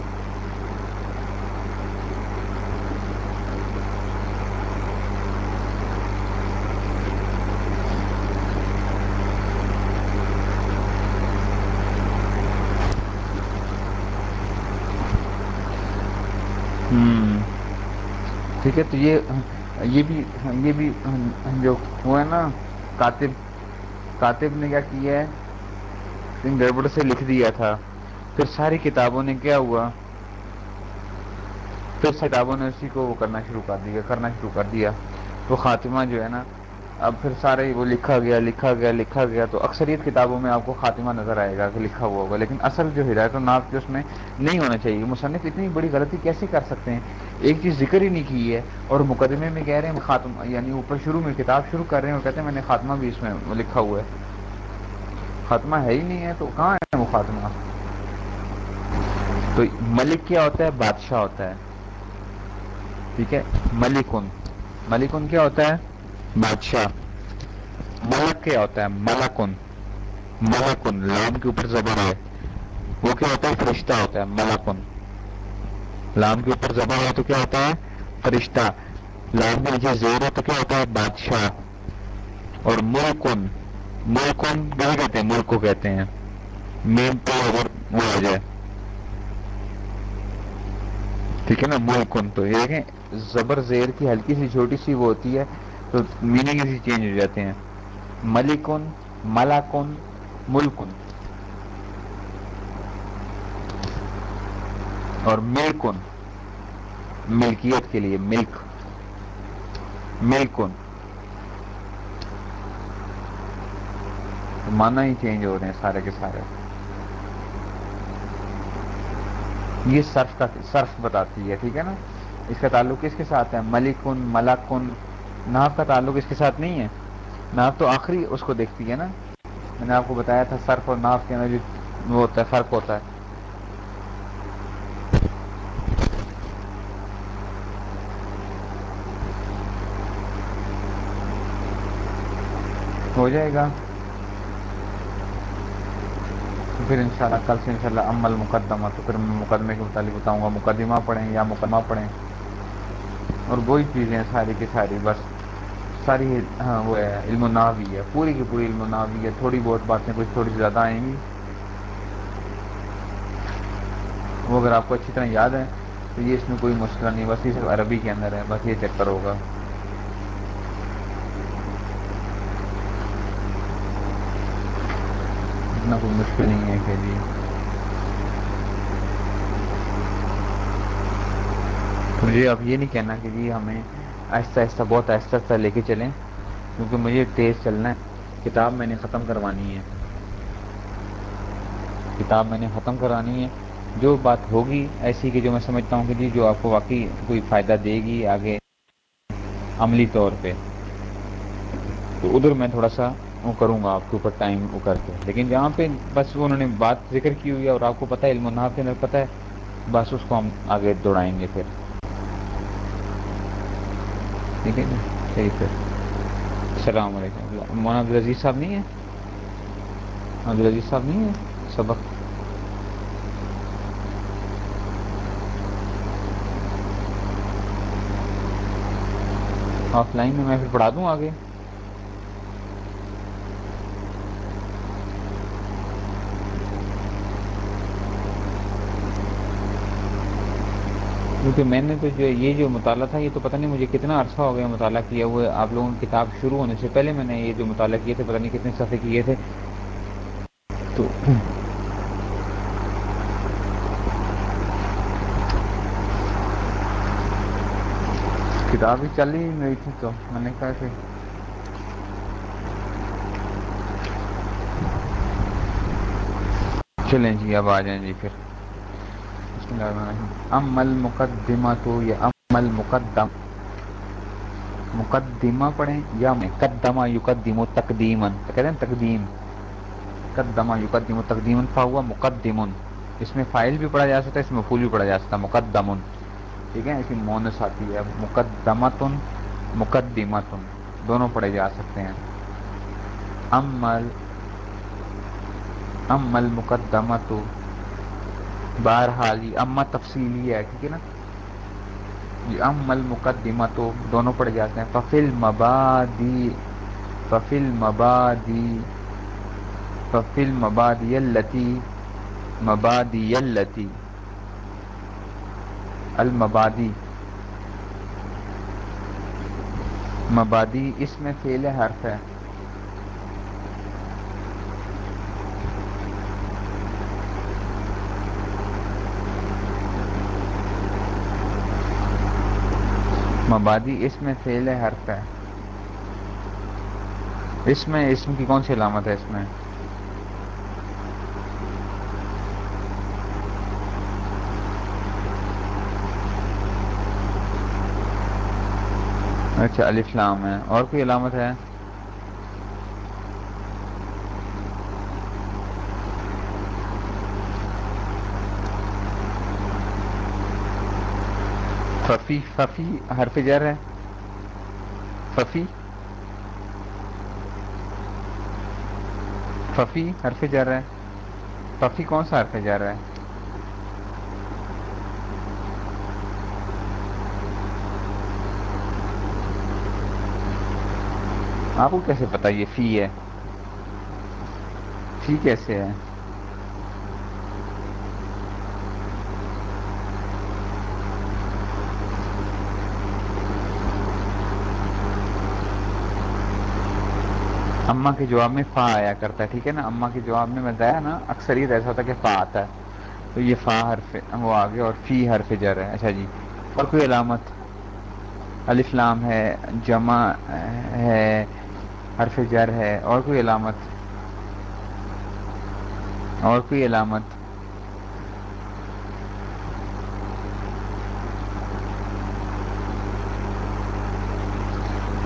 ٹھیک ہے تو یہ یہ بھی یہ بھی جو وہ ہے نا کاتب کاتب نے کیا کیا ہے گڑبڑ سے لکھ دیا تھا پھر ساری کتابوں نے کیا ہوا؟ پھر کتابوں نے اسی کو وہ کرنا شروع کر دیا، کرنا شروع کر دیا۔ تو خاتمہ جو ہے نا، اب پھر سارے وہ لکھا گیا لکھا گیا لکھا گیا۔ تو اکثریت کتابوں میں آپ کو خاتمہ نظر آئے گا کہ لکھا ہوا ہوگا، لیکن اصل جو ہدایت و ناف جو اس میں نہیں ہونا چاہیے۔ مصنف اتنی بڑی غلطی کیسے کر سکتے ہیں؟ ایک چیز ذکر ہی نہیں کی ہے۔ اور مقدمے میں کہہ رہے ہیں، خاتمہ یعنی اوپر شروع میں کتاب شروع کر رہے ہیں اور کہتے ہیں میں نے خاتمہ بھی اس میں لکھا ہوا ہے۔ خاتمہ ہے ہی نہیں ہے، تو کہاں ہے وہ خاتمہ؟ تو ملک کیا ہوتا ہے؟ بادشاہ ہوتا ہے۔ ٹھیک ہے؟ ملکن۔ ملکن کیا ہوتا ہے؟ بادشاہ۔ ملک کیا ہوتا ہے؟ ملکن۔ ملکن۔ لام کے اوپر زبر ہے۔ وہ کیا ہوتا ہے؟ فرشتہ ہوتا ہے۔ ملکن۔ لام کے اوپر زبر ہے تو کیا ہوتا ہے؟ فرشتہ۔ لام میں نیچے زیر ہے تو کیا ہوتا ہے؟ بادشاہ۔ اور ملکن۔ ملکن کیا کہتے ہیں؟ ملک کو کہتے ہیں۔ مین تو اگر وہ ہو جائے۔ ٹھیک ہے نا ملکن تو یہ دیکھیں، زبر زیر کی ہلکی سی چھوٹی سی وہ ہوتی ہے تو میننگ اسی چینج ہو جاتے ہیں۔ ملکن، ملاکن، ملکن۔ اور ملکن، ملکیت کے لیے ملک۔ ملکن۔ مانا ہی چینج ہو رہے ہیں سارے کے سارے۔ یہ صرف کا صرف بتاتی ہے، ٹھیک ہے نا؟ اس کا تعلق کس کے ساتھ ہے؟ ملکن ملاکن ناف کا تعلق اس کے ساتھ نہیں ہے؟ ناف تو آخری اس کو دیکھتی ہے نا؟ میں نے آپ کو بتایا تھا صرف اور ناف کے اندر جو وہ ہوتا ہے، فرق ہوتا ہے۔ ہو جائے گا۔ پھر انشاءاللہ کل سے انشاءاللہ عمل مقدمہ تو پھر میں مقدمے کے متعلق بتاؤں گا، مقدمہ پڑھیں یا مقدمہ پڑھیں۔ اور وہی چیزیں ساری کی ساری، بس ساری ہاں وہ ہے، علم و ناوی ہے، پوری کی پوری علم و ناوی ہے۔ تھوڑی بہت باتیں کچھ تھوڑی سی زیادہ آئیں گی۔ وہ اگر آپ کو اچھی طرح یاد ہے تو یہ اس میں کوئی مشکل نہیں، بس یہ صرف عربی کے اندر ہے، بس یہ چکر ہوگا اتنا کوئی مشکل نہیں ہے کہ جی۔ مجھے اب یہ نہیں کہنا کہ جی ہمیں آہستہ آہستہ بہت آہستہ آہستہ لے کے چلیں، کیونکہ مجھے تیز چلنا ہے۔ کتاب میں نے ختم کروانی ہے۔ کتاب میں نے ختم کرانی ہے۔ جو بات ہوگی ایسی کہ جو میں سمجھتا ہوں کہ جی جو آپ کو واقعی کوئی فائدہ دے گی آگے عملی طور پہ۔ تو ادھر میں تھوڑا سا وہ کروں گا، آپ کے اوپر ٹائم وہ کر کے۔ لیکن جہاں پہ بس انہوں نے بات ذکر کی ہوئی ہے اور آپ کو پتہ ہے، علم النحاف کے اندر پتہ ہے، بس اس کو ہم آگے دوڑائیں گے پھر۔ ٹھیک ہے جی؟ ٹھیک ہے السلام علیکم۔ مولانا عبدالعزیز صاحب نہیں ہے عبدالعزیز صاحب نہیں ہے سبق۔ آف لائن میں میں پھر پڑھا دوں آگے۔ کیونکہ میں نے تو جو یہ جو مطالعہ تھا، یہ تو پتہ نہیں مجھے کتنا عرصہ ہو گیا مطالعہ کیا ہوا آپ لوگوں کی کتاب شروع ہونے سے پہلے میں نے یہ جو مطالعہ کیے تھے، پتہ نہیں کتنے صفحے کیے تھے۔ تو کتاب ہی چل ہی نہیں تھی تو میں نے کہا کہ چلیں جی اب آ جائیں جی پھر۔ بسم اللہ الرحمن الرحیم۔ ام المقدمہ تو یا ام المقدم مقدمہ پڑھیں یا مقدمہ یقدم تقدیما؟ کہتے ہیں تقدیم؟ قدمہ یقدم تقدیما فہوا مقدم۔ اس میں فائل بھی پڑھا جا سکتا ہے، اس میں مفعول بھی پڑھا جا سکتا ہے، مقدم۔ ٹھیک ہے، اس کی مونس آتی ہے۔ مقدمتن مقدمتن دونوں پڑھے جا سکتے ہیں۔ امل ام المقدمت بہرحال یہ اما تفصیلی ہے، ٹھیک ہے نا؟ یہ ام المقدمت دونوں پڑھے جاتے ہیں۔ ففل مبادی ففل مبادی ففل مبادی التی مبادی التی۔ المبادی۔ مبادی، اس میں فعل حرف ہے۔ مبادی، اس میں فعل حرف ہے۔ اس میں اسم کی کون سی علامت ہے اس میں؟ اچھا الفلام ہے۔ اور کوئی علامت ہے؟ ففی ففی حرف جر ہے۔ ففی ففی حرف جر ہے۔ ففی کون سا حرف جر ہے؟ آپ کو کیسے پتا یہ فی ہے؟ فی کیسے ہے؟ اما کے جواب میں فا آیا کرتا ہے، ٹھیک ہے نا؟ اما کے جواب میں بتایا نا، اکثر یہ ایسا ہوتا ہے کہ فا آتا ہے۔ تو یہ فا حرف، وہ آگے اور فی حرف جر ہے۔ اچھا جی۔ اور کوئی علامت؟ الفلام ہے، جمع ہے، حرف جر ہے۔ اور کوئی علامت؟ اور کوئی علامت؟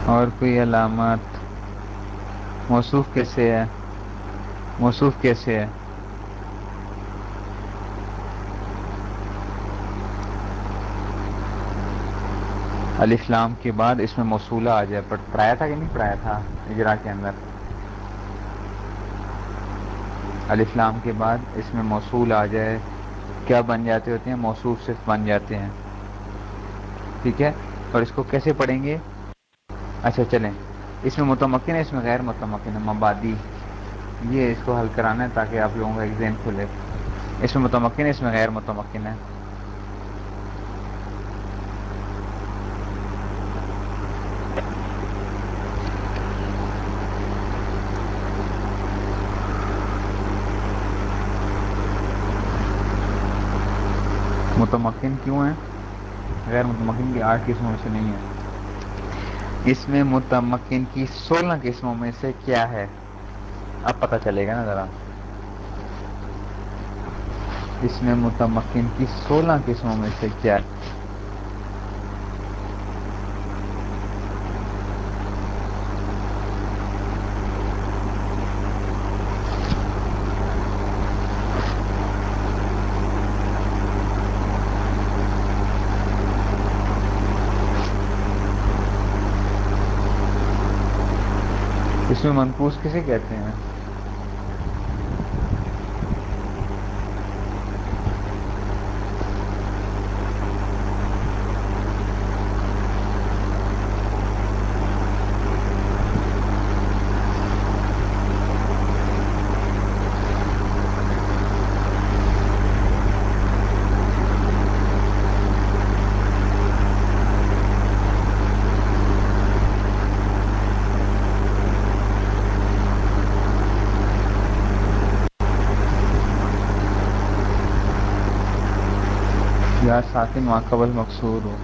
اور کوئی علامت؟ موصوف کیسے ہے؟ موصوف کیسے ہے؟ الفلام کے بعد اس میں موصولہ آ جائے بٹ پڑھایا تھا کہ نہیں؟ پڑھایا تھا، اجرا کے اندر۔ الفلام کے بعد اس میں موصول آ جائے۔ کیا بن جاتے ہوتے ہیں؟ موصوف صرف بن جاتے ہیں۔ ٹھیک ہے؟ اور اس کو کیسے پڑھیں گے؟ اچھا چلیں۔ اس میں متمکن ہے، اس میں غیر متمکن ہے، مبادی۔ یہ اس کو حل کرانا ہے تاکہ آپ لوگوں کا ایگزام کھلے۔ اس میں متمکن ہے، اس میں غیر متمکن ہے۔ متمکن کیوں ہے غیر متمکن کی آٹھ قسموں میں سے نہیں ہے۔ اس میں متمکن کی سولہ قسموں میں سے کیا ہے؟ اب پتہ چلے گا نا ذرا۔ اس میں متمکن کی سولہ قسموں میں سے کیا ہے؟ اس میں منقوس کسے کہتے ہیں؟ ساکن ماقبل مقصور ہو۔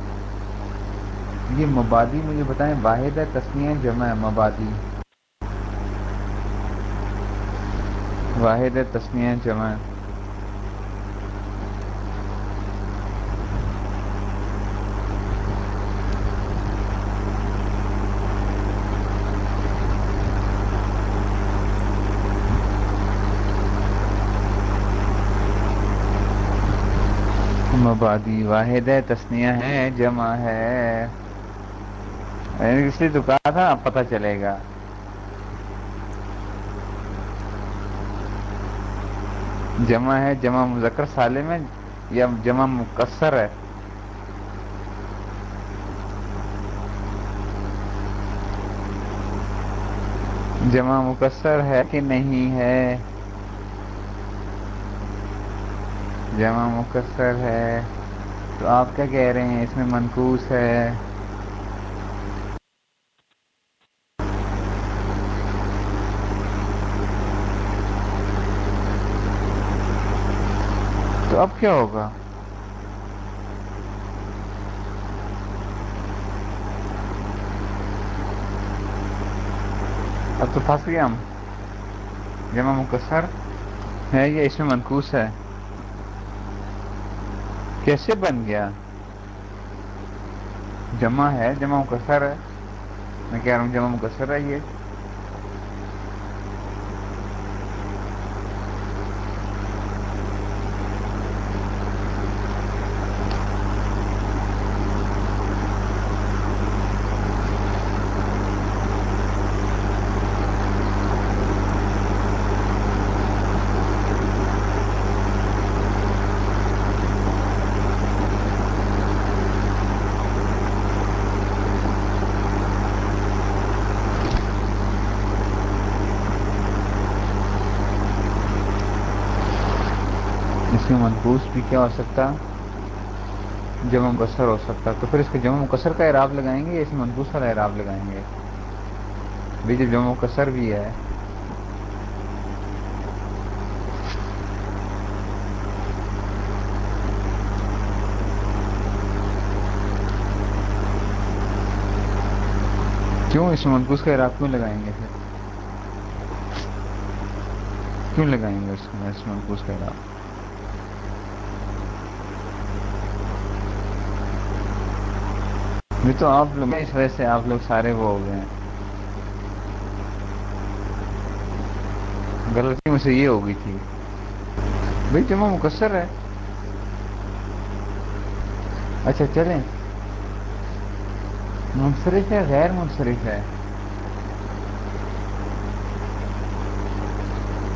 یہ مبادی مجھے بتائیں، واحد ہے تسنیہ جمع ہے، مبادی۔ واحد ہے تسنیہ جمع ہے۔ مبادی، واحد ہے، تسنیہ ہے، جمع ہے۔ اس لیے تو کہا تھا پتہ چلے گا۔ جمع ہے، جمع مذکر، سالم ہے یا جمع مقصر ہے؟ جمع مقصر ہے کہ نہیں ہے؟ جمع مقصر ہے۔ تو آپ کیا کہہ رہے ہیں؟ اس میں منقوس ہے۔ تو اب کیا ہوگا؟ اب تو پھنس گیا ہم۔ جمع مقصر ہے یا اس میں منقوس ہے؟ کیسے بن گیا؟ جمع ہے، جمع مقصر ہے۔ میں کہہ رہا ہوں جمع مقصر ہے یہ اس میں کیا ہو سکتا؟ جمع مقصر ہو سکتا۔ تو پھر اس کے جمع مقصر کا اعراب لگائیں گے یا اس میں والا اعراب لگائیں گے؟ بھی جب جمع مقصر بھی ہے۔ کیوں اس میں کا اعراب کیوں لگائیں گے پھر؟ کیوں لگائیں گے اس میں کا اعراب؟ تو آپ لوگ اس وجہ سے آپ لوگ سارے وہ ہو گئے ہیں۔ غلطی میں سے یہ ہو گئی تھی۔ بھائی جمع مقصر ہے۔ اچھا چلیں۔ منصرف ہے، غیر منصرف ہے۔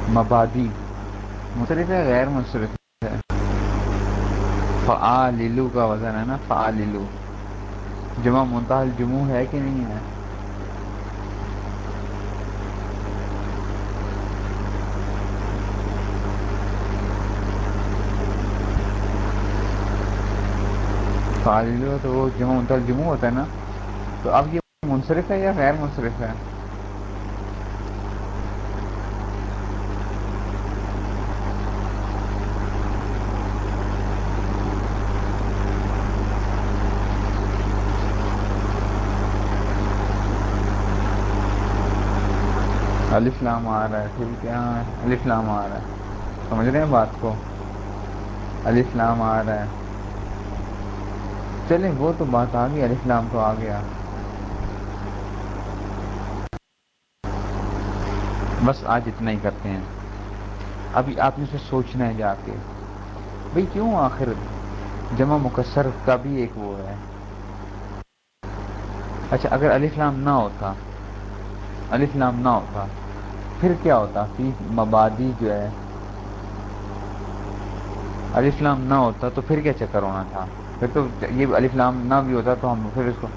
مبادی۔ منصرف ہے، غیر منصرف ہے۔ فعاللو کا وزن ہے نا فعاللو جمع منتحل جمع ہے کہ نہیں ہے؟ تو وہ جمعہ منتحل جمع ہوتا ہے نا؟ تو اب یہ منصرف ہے یا غیر منصرف ہے؟ الفلام آ رہا ہے ٹھیک ہے؟ ہاں الفلام آ رہا ہے۔ سمجھ رہے ہیں بات کو؟ الفلام آ رہا ہے۔ چلیں، وہ تو بات آ گئی الفلام تو آ گیا۔ بس آج اتنا ہی کرتے ہیں۔ ابھی آپ نے سے سوچنا ہے جا کے۔ بھئی کیوں آخر جمع مکسر کا بھی ایک وہ ہے۔ اچھا اگر الفلام نہ ہوتا الفلام نہ ہوتا پھر کیا ہوتا؟ فی مبادی جو ہے الفلام نہ ہوتا تو پھر کیا چکر ہونا تھا؟ پھر تو یہ الفلام نہ بھی ہوتا تو ہم پھر اس کو،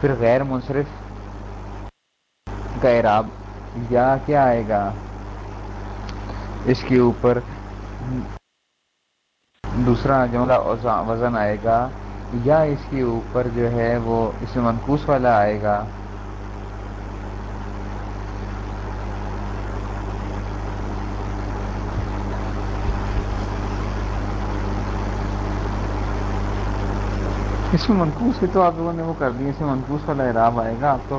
پھر غیر منصرف کا اعراب یا کیا آئے گا؟ اس کے اوپر دوسرا جملہ وزن آئے گا یا اس کے اوپر جو ہے وہ اس میں منقوس والا آئے گا۔ اس میں منقوس بھی تو آپ لوگوں نے وہ کر دی، اس میں منقوس والا اعراب آئے گا، آپ تو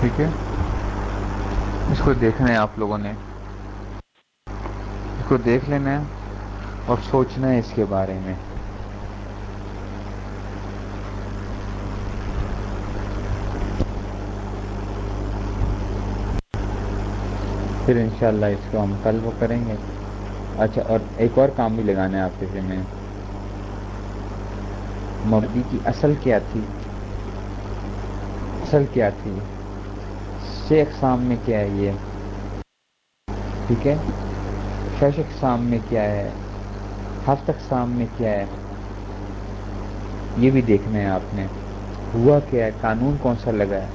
ٹھیک ہے۔ اس کو دیکھنا ہے آپ لوگوں نے۔ اس کو دیکھ لینا ہے اور سوچنا ہے اس کے بارے میں۔ پھر انشاءاللہ اس کو ہم کل وہ کریں گے۔ اچھا اور ایک اور کام بھی لگانا ہے آپ کے میں مبدی کی اصل کیا تھی؟ اصل کیا تھی؟ شیخ اقسام میں کیا ہے یہ؟ ٹھیک ہے۔ شش اقسام میں کیا ہے؟ ہفت اقسام میں کیا ہے؟ یہ بھی دیکھنا ہے آپ نے۔ ہوا کیا ہے؟ قانون کون سا لگا ہے؟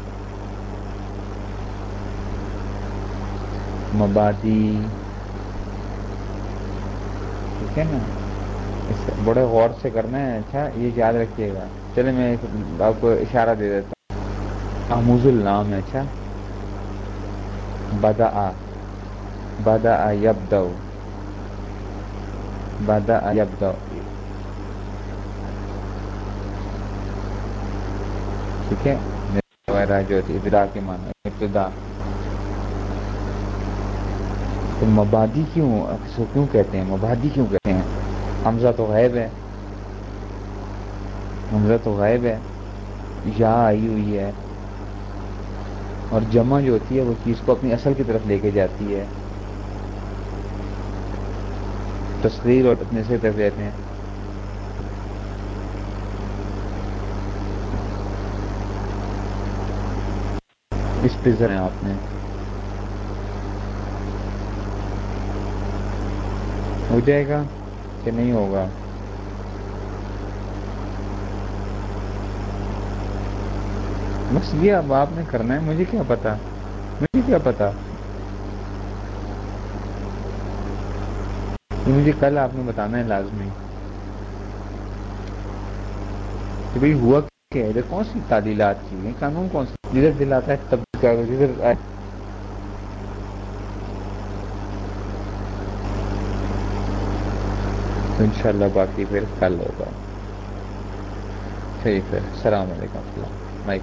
مبادی۔ ٹھیک ہے نا؟ اس بڑے غور سے کرنا ہے۔ اچھا یہ یاد رکھیے گا۔ چلے، میں آپ کو اشارہ دے دیتا ہوں۔ محموز النام ہے اچھا۔ بدا بدا یب دو بدا یب دو ٹھیک ہے؟ وغیرہ جو ابتدا کے معنی، ابتدا۔ تو مبادی کیوں سو کیوں کہتے ہیں؟ مبادی کیوں کہتے ہیں؟ حمزہ تو غائب ہے۔ حمزہ تو غائب ہے۔ یا آئی ہوئی ہے۔ اور جمع جو ہوتی ہے وہ چیز کو اپنی اصل کی طرف لے کے جاتی ہے۔ تصویر اور اپنے سے طرف لیتے ہیں۔ اس پہ ذرا آپ نے ہو جائے گا کہ نہیں ہوگا۔ بس یہ اب آپ نے کرنا ہے، مجھے کیا پتا؟ مجھے کیا پتا؟ مجھے کل آپ نے بتانا ہے لازمی۔ کہ بھائی ہوا کیا ہے؟ کون سی تعلیلات کی ہیں؟ قانون کون سی؟ جدھر دل آتا ہے تب کیا جدھر تو انشاءاللہ باقی پھر کل ہوگا۔ ٹھیک ہے السلام علیکم۔ السلام مائک